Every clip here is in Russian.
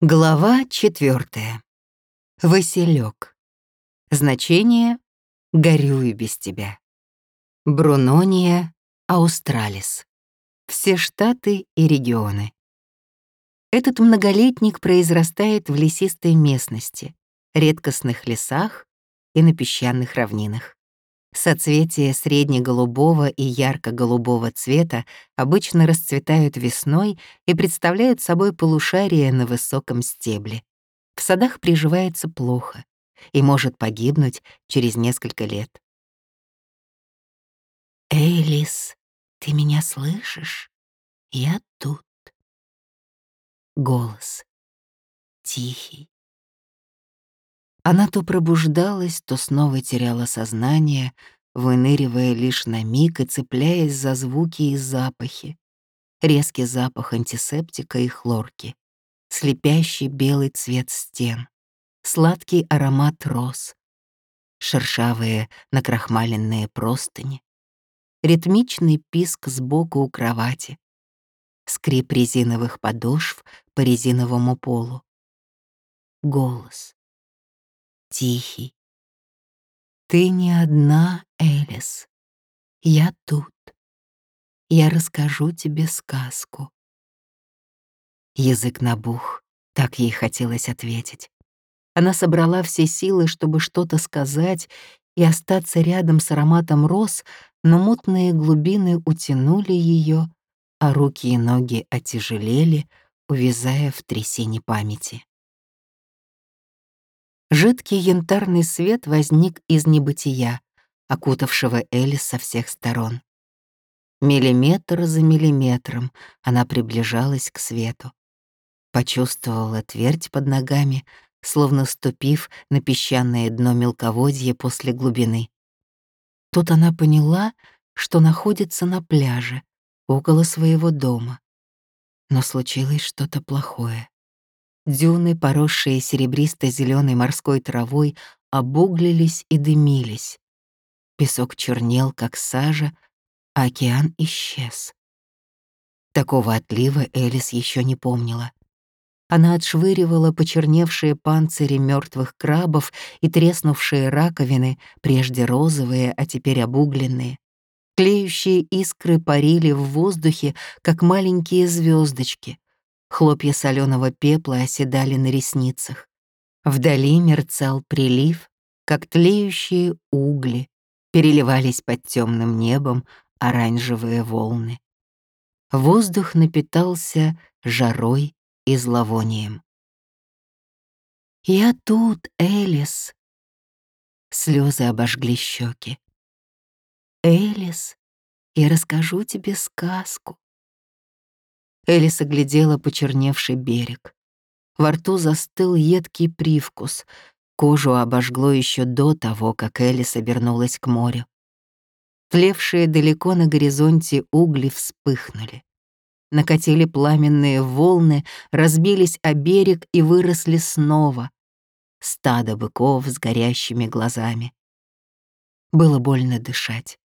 Глава четвертая. Василек. Значение «Горюю без тебя». Брунония Аустралис. Все штаты и регионы. Этот многолетник произрастает в лесистой местности, редкостных лесах и на песчаных равнинах. Соцветия среднеголубого и ярко-голубого цвета обычно расцветают весной и представляют собой полушарие на высоком стебле. В садах приживается плохо и может погибнуть через несколько лет. «Элис, ты меня слышишь? Я тут». Голос. Тихий, она то пробуждалась, то снова теряла сознание, выныривая лишь на миг и цепляясь за звуки и запахи. Резкий запах антисептика и хлорки, слепящий белый цвет стен, сладкий аромат роз, шершавые накрахмаленные простыни, ритмичный писк сбоку у кровати, скрип резиновых подошв по резиновому полу. Голос тихий. Ты не одна, Элис. Я тут. Я расскажу тебе сказку. Язык набух, так ей хотелось ответить. Она собрала все силы, чтобы что-то сказать и остаться рядом с ароматом роз, но мутные глубины утянули ее, а руки и ноги отяжелели, увязая в трясине памяти. Жидкий янтарный свет возник из небытия, окутавшего Элис со всех сторон. Миллиметр за миллиметром она приближалась к свету. Почувствовала твердь под ногами, словно ступив на песчаное дно мелководья после глубины. Тут она поняла, что находится на пляже, около своего дома. Но случилось что-то плохое. Дюны, поросшие серебристо зеленой морской травой, обуглились и дымились. Песок чернел, как сажа, а океан исчез. Такого отлива Элис еще не помнила. Она отшвыривала почерневшие панцири мертвых крабов и треснувшие раковины, прежде розовые, а теперь обугленные. Клеющие искры парили в воздухе, как маленькие звездочки. Хлопья соленого пепла оседали на ресницах. Вдали мерцал прилив, как тлеющие угли, переливались под темным небом оранжевые волны. Воздух напитался жарой и зловонием. «Я тут, Элис!» Слезы обожгли щеки. «Элис, я расскажу тебе сказку. Элис оглядела почерневший берег. Во рту застыл едкий привкус. Кожу обожгло еще до того, как Элис обернулась к морю. Тлевшие далеко на горизонте угли вспыхнули. Накатили пламенные волны, разбились о берег и выросли снова. Стадо быков с горящими глазами. Было больно дышать.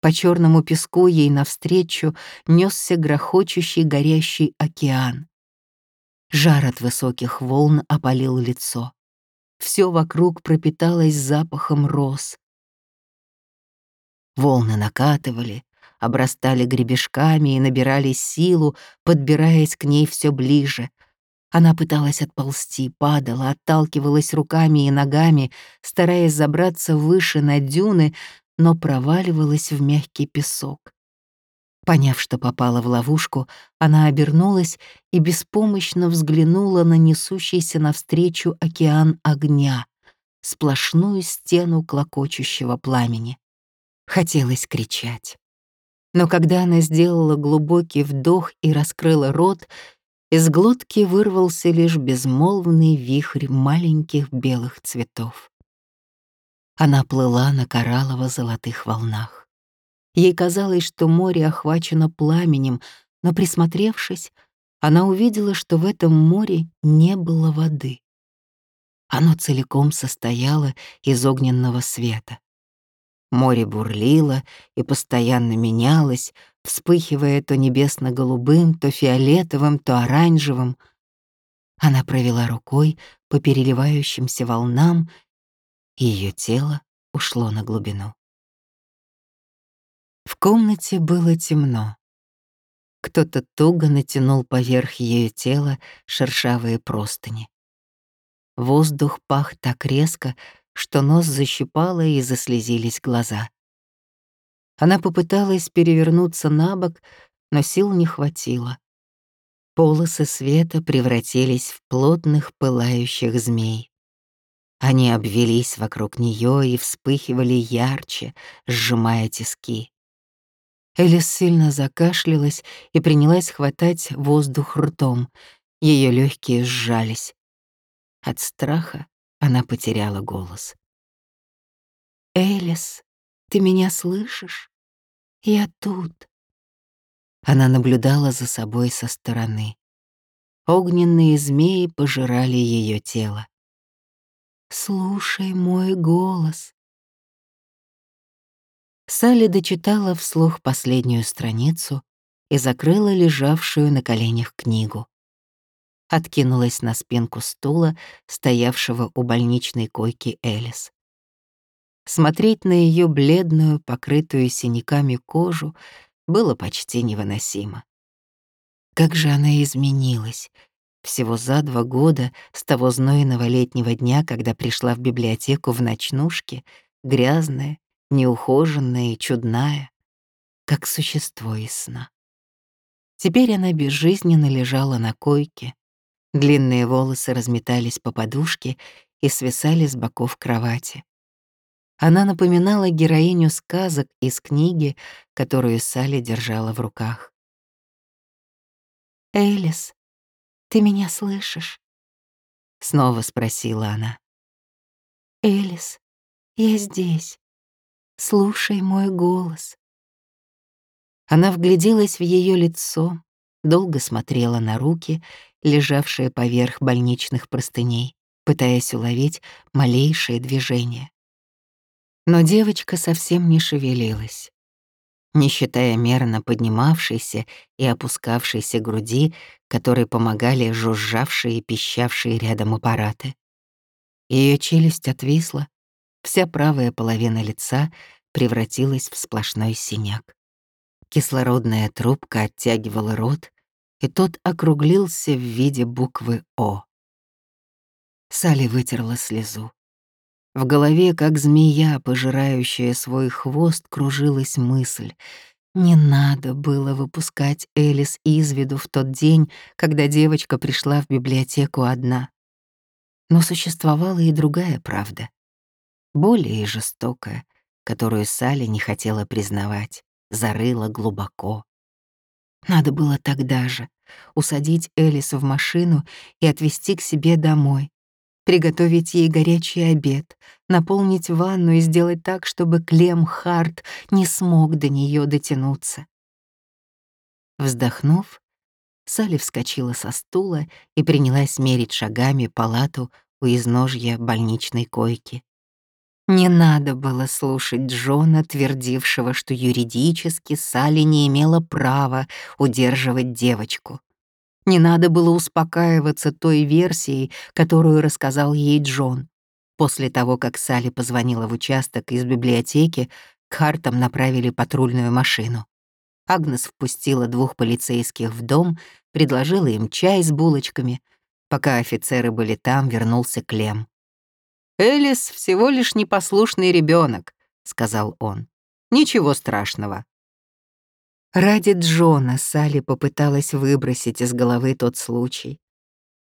По черному песку ей навстречу несся грохочущий горящий океан. Жар от высоких волн опалил лицо. Все вокруг пропиталось запахом роз. Волны накатывали, обрастали гребешками и набирали силу, подбираясь к ней все ближе. Она пыталась отползти, падала, отталкивалась руками и ногами, стараясь забраться выше на дюны, но проваливалась в мягкий песок. Поняв, что попала в ловушку, она обернулась и беспомощно взглянула на несущийся навстречу океан огня, сплошную стену клокочущего пламени. Хотелось кричать. Но когда она сделала глубокий вдох и раскрыла рот, из глотки вырвался лишь безмолвный вихрь маленьких белых цветов. Она плыла на кораллово-золотых волнах. Ей казалось, что море охвачено пламенем, но, присмотревшись, она увидела, что в этом море не было воды. Оно целиком состояло из огненного света. Море бурлило и постоянно менялось, вспыхивая то небесно-голубым, то фиолетовым, то оранжевым. Она провела рукой по переливающимся волнам, ее тело ушло на глубину. В комнате было темно. Кто-то туго натянул поверх ее тела шершавые простыни. Воздух пах так резко, что нос защипало и заслезились глаза. Она попыталась перевернуться на бок, но сил не хватило. Полосы света превратились в плотных пылающих змей. Они обвелись вокруг нее и вспыхивали ярче, сжимая тиски. Элис сильно закашлялась и принялась хватать воздух ртом. Ее легкие сжались. От страха она потеряла голос. «Элис, ты меня слышишь? Я тут». Она наблюдала за собой со стороны. Огненные змеи пожирали ее тело. «Слушай мой голос». Салли дочитала вслух последнюю страницу и закрыла лежавшую на коленях книгу. Откинулась на спинку стула, стоявшего у больничной койки Элис. Смотреть на ее бледную, покрытую синяками кожу было почти невыносимо. Как же она изменилась. Всего за два года с того знойного летнего дня, когда пришла в библиотеку в ночнушке, грязная, неухоженная и чудная, как существо из сна. Теперь она безжизненно лежала на койке, длинные волосы разметались по подушке и свисали с боков кровати. Она напоминала героиню сказок из книги, которую Салли держала в руках. «Элис, ты меня слышишь?» — снова спросила она. «Элис, я здесь. Слушай мой голос». Она вгляделась в ее лицо, долго смотрела на руки, лежавшие поверх больничных простыней, пытаясь уловить малейшие движения. Но девочка совсем не шевелилась. Не считая мерно поднимавшейся и опускавшейся груди, которые помогали жужжавшие и пищавшие рядом аппараты. Ее челюсть отвисла, вся правая половина лица превратилась в сплошной синяк. Кислородная трубка оттягивала рот, и тот округлился в виде буквы «О». Салли вытерла слезу. В голове, как змея, пожирающая свой хвост, кружилась мысль. Не надо было выпускать Элис из виду в тот день, когда девочка пришла в библиотеку одна. Но существовала и другая правда, более жестокая, которую Салли не хотела признавать, зарыла глубоко. Надо было тогда же усадить Элис в машину и отвезти к себе домой, приготовить ей горячий обед, наполнить ванну и сделать так, чтобы Клем Харт не смог до нее дотянуться. Вздохнув, Салли вскочила со стула и принялась мерить шагами палату у изножья больничной койки. Не надо было слушать Джона, твердившего, что юридически Салли не имела права удерживать девочку. Не надо было успокаиваться той версией, которую рассказал ей Джон. После того, как Салли позвонила в участок из библиотеки, к Хартам направили патрульную машину. Агнес впустила двух полицейских в дом, предложила им чай с булочками. Пока офицеры были там, вернулся Клем. «Элис всего лишь непослушный ребенок, сказал он. «Ничего страшного. Ради Джона Салли попыталась выбросить из головы тот случай.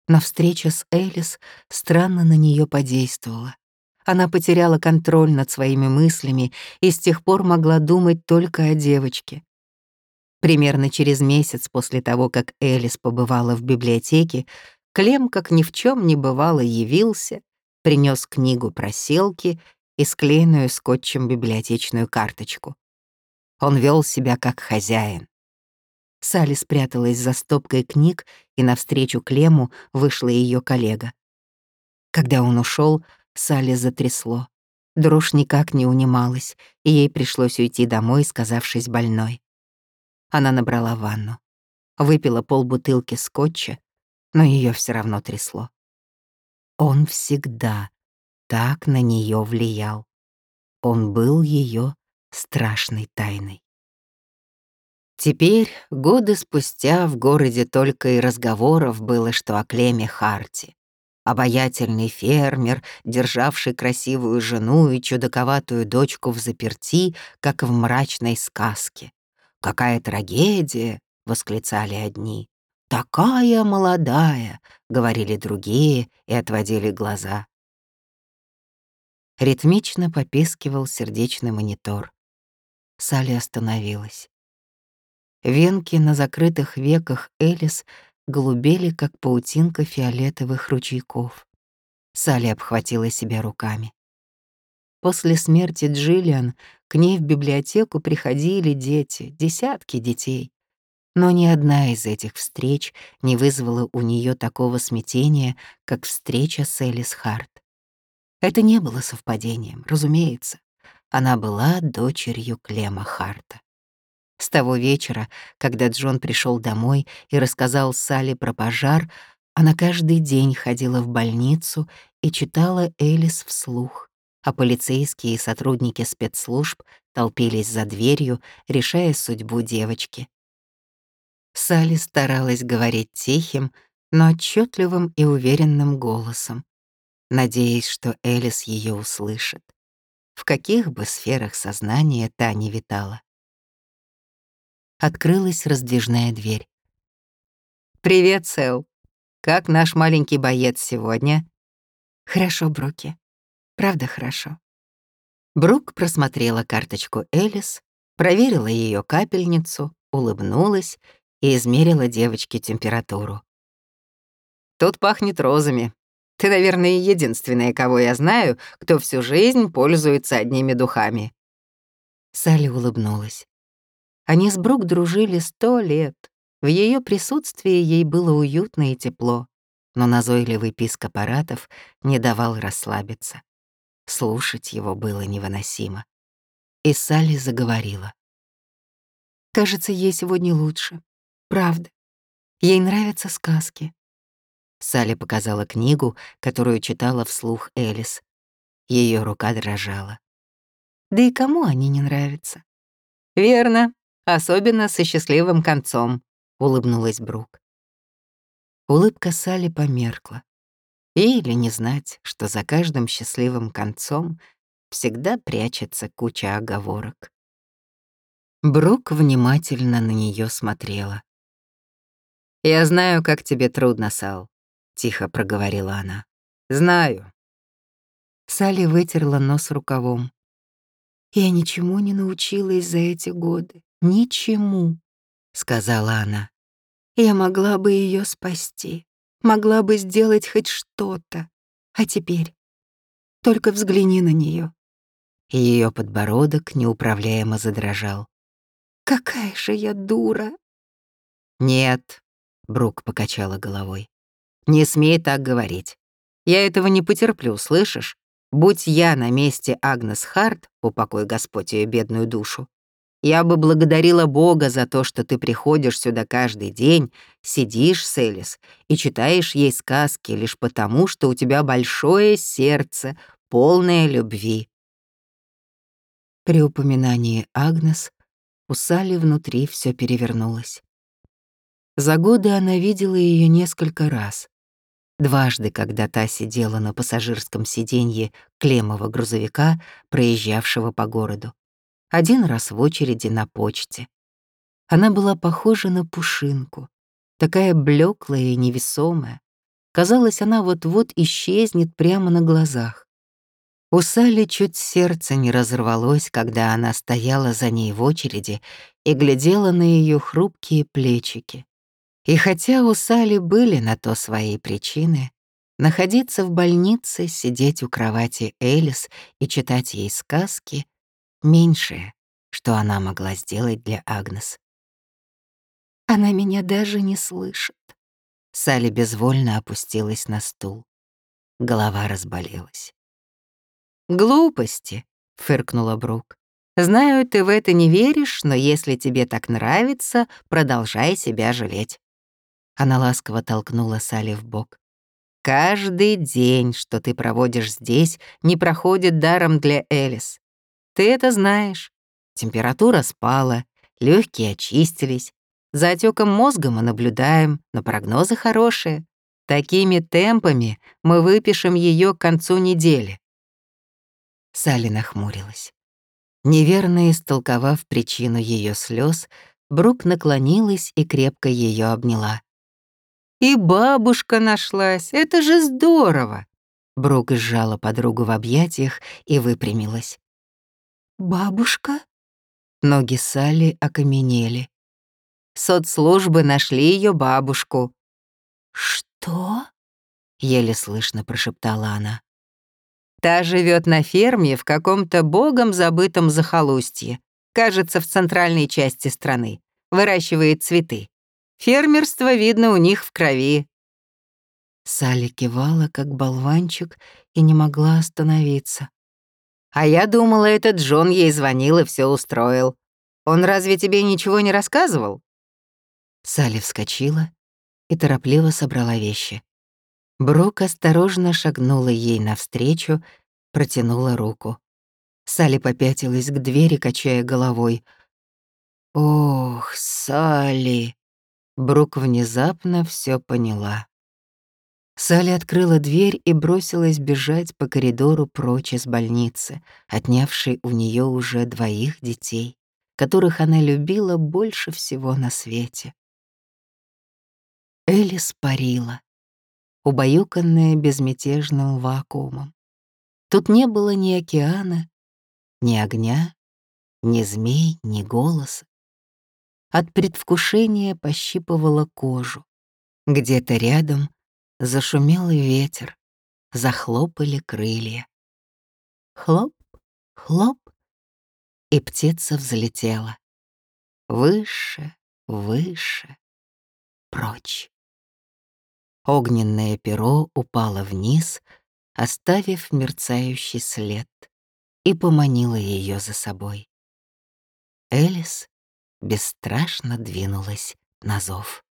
Но встреча с Элис странно на нее подействовала. Она потеряла контроль над своими мыслями и с тех пор могла думать только о девочке. Примерно через месяц после того, как Элис побывала в библиотеке, Клем, как ни в чем не бывало, явился, принес книгу про селки и склеенную скотчем библиотечную карточку. Он вел себя как хозяин. Салли спряталась за стопкой книг, и навстречу Клему вышла ее коллега. Когда он ушел, Салли затрясло. Дрожь никак не унималась, и ей пришлось уйти домой, сказавшись больной. Она набрала ванну, выпила полбутылки скотча, но ее все равно трясло. Он всегда так на нее влиял. Он был ее страшной тайной. Теперь, годы спустя, в городе только и разговоров было, что о Клеме Харти. Обаятельный фермер, державший красивую жену и чудаковатую дочку в заперти, как в мрачной сказке. «Какая трагедия!» — восклицали одни. «Такая молодая!» — говорили другие и отводили глаза. Ритмично попискивал сердечный монитор. Салли остановилась. Венки на закрытых веках Элис голубели, как паутинка фиолетовых ручейков. Салли обхватила себя руками. После смерти Джиллиан к ней в библиотеку приходили дети, десятки детей. Но ни одна из этих встреч не вызвала у нее такого смятения, как встреча с Элис Харт. Это не было совпадением, разумеется. Она была дочерью Клема Харта. С того вечера, когда Джон пришел домой и рассказал Салли про пожар, она каждый день ходила в больницу и читала Элис вслух, а полицейские и сотрудники спецслужб толпились за дверью, решая судьбу девочки. Салли старалась говорить тихим, но отчетливым и уверенным голосом, надеясь, что Элис ее услышит. В каких бы сферах сознания та не витала открылась раздвижная дверь. «Привет, Сэл. Как наш маленький боец сегодня?» «Хорошо, Бруки. Правда хорошо». Брук просмотрела карточку Элис, проверила ее капельницу, улыбнулась и измерила девочке температуру. «Тут пахнет розами. Ты, наверное, единственная, кого я знаю, кто всю жизнь пользуется одними духами». Салли улыбнулась. Они с Брук дружили сто лет. В ее присутствии ей было уютно и тепло, но назойливый писк аппаратов не давал расслабиться. Слушать его было невыносимо. И Салли заговорила. «Кажется, ей сегодня лучше. Правда. Ей нравятся сказки». Салли показала книгу, которую читала вслух Элис. Ее рука дрожала. «Да и кому они не нравятся?» «Верно», особенно со счастливым концом», — улыбнулась Брук. Улыбка Салли померкла. Или не знать, что за каждым счастливым концом всегда прячется куча оговорок. Брук внимательно на нее смотрела. «Я знаю, как тебе трудно, Сал», — тихо проговорила она. «Знаю». Салли вытерла нос рукавом. «Я ничему не научилась за эти годы ничему», — сказала она. «Я могла бы ее спасти, могла бы сделать хоть что-то. А теперь только взгляни на нее. Ее подбородок неуправляемо задрожал. «Какая же я дура!» «Нет», — Брук покачала головой. «Не смей так говорить. Я этого не потерплю, слышишь? Будь я на месте Агнес Харт, упокой Господь ее бедную душу, я бы благодарила Бога за то, что ты приходишь сюда каждый день, сидишь с Элис и читаешь ей сказки лишь потому, что у тебя большое сердце, полное любви. При упоминании Агнес у Салли внутри все перевернулось. За годы она видела ее несколько раз. Дважды, когда та сидела на пассажирском сиденье клеммого грузовика, проезжавшего по городу один раз в очереди на почте. Она была похожа на пушинку, такая блеклая и невесомая. Казалось, она вот-вот исчезнет прямо на глазах. У Салли чуть сердце не разорвалось, когда она стояла за ней в очереди и глядела на ее хрупкие плечики. И хотя у Салли были на то свои причины, находиться в больнице, сидеть у кровати Элис и читать ей сказки — меньшее, что она могла сделать для Агнес. Она меня даже не слышит. Салли безвольно опустилась на стул. Голова разболелась. «Глупости», — фыркнула Брук. «Знаю, ты в это не веришь, но если тебе так нравится, продолжай себя жалеть». Она ласково толкнула Салли в бок. «Каждый день, что ты проводишь здесь, не проходит даром для Элис. Ты это знаешь. Температура спала, легкие очистились. За отеком мозга мы наблюдаем, но прогнозы хорошие. Такими темпами мы выпишем ее к концу недели. Салли нахмурилась. Неверно истолковав причину ее слез, Брук наклонилась и крепко ее обняла. «И бабушка нашлась, это же здорово!» Брук сжала подругу в объятиях и выпрямилась. «Бабушка?» Ноги Салли окаменели. Соцслужбы нашли ее бабушку. «Что?» — еле слышно прошептала она. Та живет на ферме в каком-то богом забытом захолустье, кажется, в центральной части страны. Выращивает цветы. Фермерство видно у них в крови. Салли кивала, как болванчик, и не могла остановиться. «А я думала, этот Джон ей звонил и все устроил. Он разве тебе ничего не рассказывал?» Салли вскочила и торопливо собрала вещи. Брок осторожно шагнула ей навстречу, протянула руку. Салли попятилась к двери, качая головой. «Ох, Салли!» Брук внезапно все поняла. Салли открыла дверь и бросилась бежать по коридору прочь из больницы, отнявшей у нее уже двоих детей, которых она любила больше всего на свете. Элис парила убаюканная безмятежным вакуумом. Тут не было ни океана, ни огня, ни змей, ни голоса. От предвкушения пощипывала кожу. Где-то рядом зашумел ветер, захлопали крылья. Хлоп, хлоп, и птица взлетела. Выше, выше, прочь. Огненное перо упало вниз, оставив мерцающий след, и поманило ее за собой. Элис бесстрашно двинулась на зов.